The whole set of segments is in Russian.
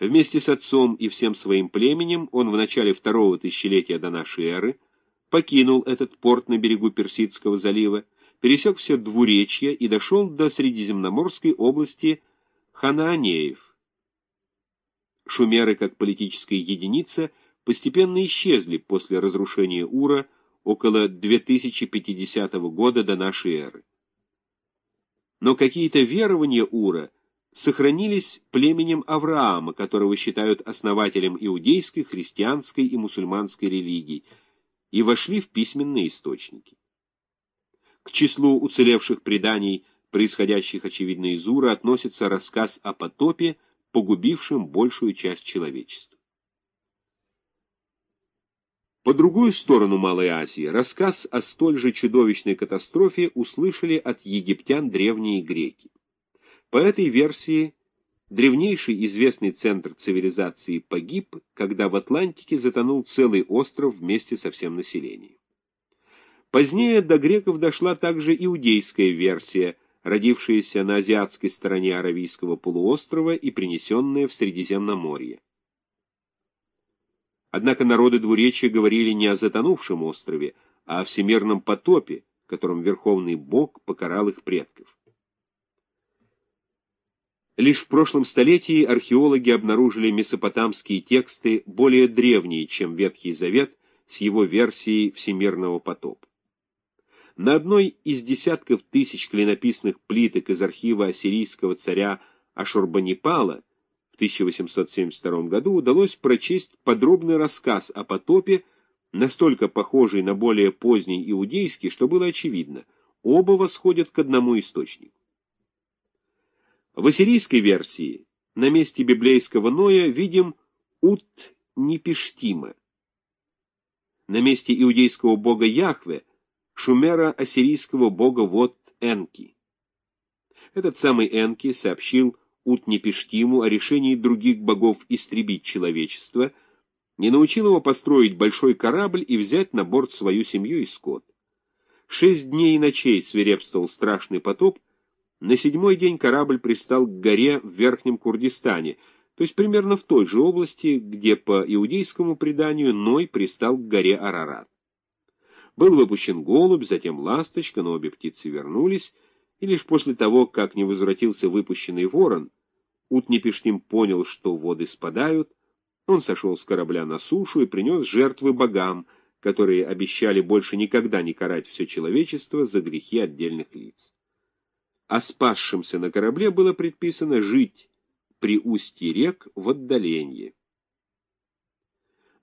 Вместе с отцом и всем своим племенем он в начале второго тысячелетия до нашей эры покинул этот порт на берегу Персидского залива, пересек все двуречья и дошел до Средиземноморской области Ханаанеев. Шумеры, как политическая единица, постепенно исчезли после разрушения Ура около 2050 года до нашей эры. Но какие-то верования Ура сохранились племенем Авраама, которого считают основателем иудейской, христианской и мусульманской религий, и вошли в письменные источники. К числу уцелевших преданий, происходящих, очевидно, из Ура, относится рассказ о потопе, погубившем большую часть человечества. По другую сторону Малой Азии рассказ о столь же чудовищной катастрофе услышали от египтян древние греки. По этой версии древнейший известный центр цивилизации погиб, когда в Атлантике затонул целый остров вместе со всем населением. Позднее до греков дошла также иудейская версия, родившаяся на азиатской стороне Аравийского полуострова и принесенная в Средиземноморье. Однако народы двуречия говорили не о затонувшем острове, а о всемирном потопе, которым Верховный Бог покарал их предков. Лишь в прошлом столетии археологи обнаружили месопотамские тексты более древние, чем Ветхий Завет с его версией всемирного потопа. На одной из десятков тысяч клинописных плиток из архива ассирийского царя Ашурбанипала 1872 году удалось прочесть подробный рассказ о потопе, настолько похожий на более поздний иудейский, что было очевидно, оба восходят к одному источнику. В ассирийской версии на месте библейского Ноя видим Ут-Нипиштима. На месте иудейского бога Яхве шумера ассирийского бога Вот-Энки. Этот самый Энки сообщил Утнепештиму о решении других богов истребить человечество, не научил его построить большой корабль и взять на борт свою семью и скот. Шесть дней и ночей свирепствовал страшный потоп, на седьмой день корабль пристал к горе в Верхнем Курдистане, то есть примерно в той же области, где по иудейскому преданию Ной пристал к горе Арарат. Был выпущен голубь, затем ласточка, но обе птицы вернулись, и лишь после того, как не возвратился выпущенный ворон, Утнепештим понял, что воды спадают, он сошел с корабля на сушу и принес жертвы богам, которые обещали больше никогда не карать все человечество за грехи отдельных лиц. А спасшимся на корабле было предписано жить при устье рек в отдалении.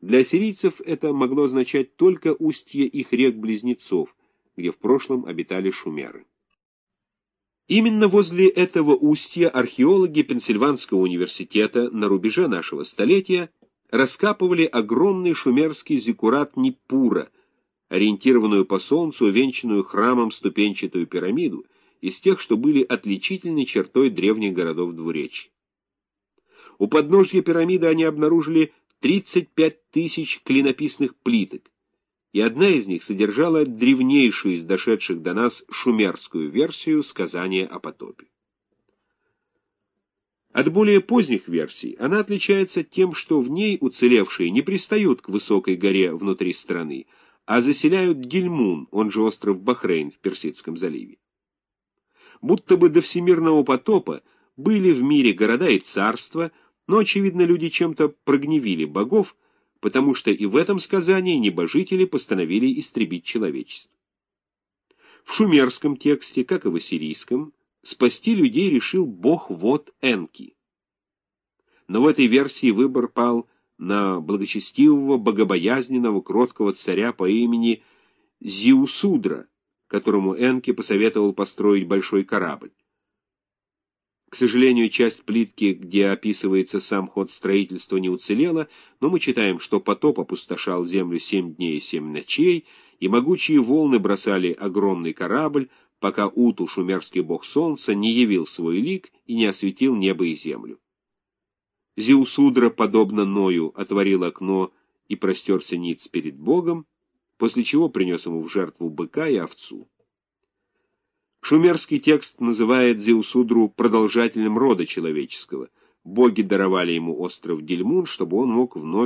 Для сирийцев это могло означать только устье их рек-близнецов, где в прошлом обитали шумеры. Именно возле этого устья археологи Пенсильванского университета на рубеже нашего столетия раскапывали огромный шумерский зиккурат Ниппура, ориентированную по солнцу, венчанную храмом ступенчатую пирамиду, из тех, что были отличительной чертой древних городов двуречья. У подножья пирамиды они обнаружили 35 тысяч клинописных плиток, и одна из них содержала древнейшую из дошедших до нас шумерскую версию сказания о потопе. От более поздних версий она отличается тем, что в ней уцелевшие не пристают к высокой горе внутри страны, а заселяют Гельмун, он же остров Бахрейн в Персидском заливе. Будто бы до всемирного потопа были в мире города и царства, но, очевидно, люди чем-то прогневили богов, потому что и в этом сказании небожители постановили истребить человечество. В шумерском тексте, как и в ассирийском, спасти людей решил бог Вод Энки. Но в этой версии выбор пал на благочестивого, богобоязненного, кроткого царя по имени Зиусудра, которому Энки посоветовал построить большой корабль. К сожалению, часть плитки, где описывается сам ход строительства, не уцелела, но мы читаем, что потоп опустошал землю семь дней и семь ночей, и могучие волны бросали огромный корабль, пока Уту, шумерский бог солнца, не явил свой лик и не осветил небо и землю. Зиусудра, подобно Ною, отворил окно и простерся ниц перед богом, после чего принес ему в жертву быка и овцу. Шумерский текст называет Зеусудру продолжателем рода человеческого, Боги даровали ему остров Дельмун, чтобы он мог вновь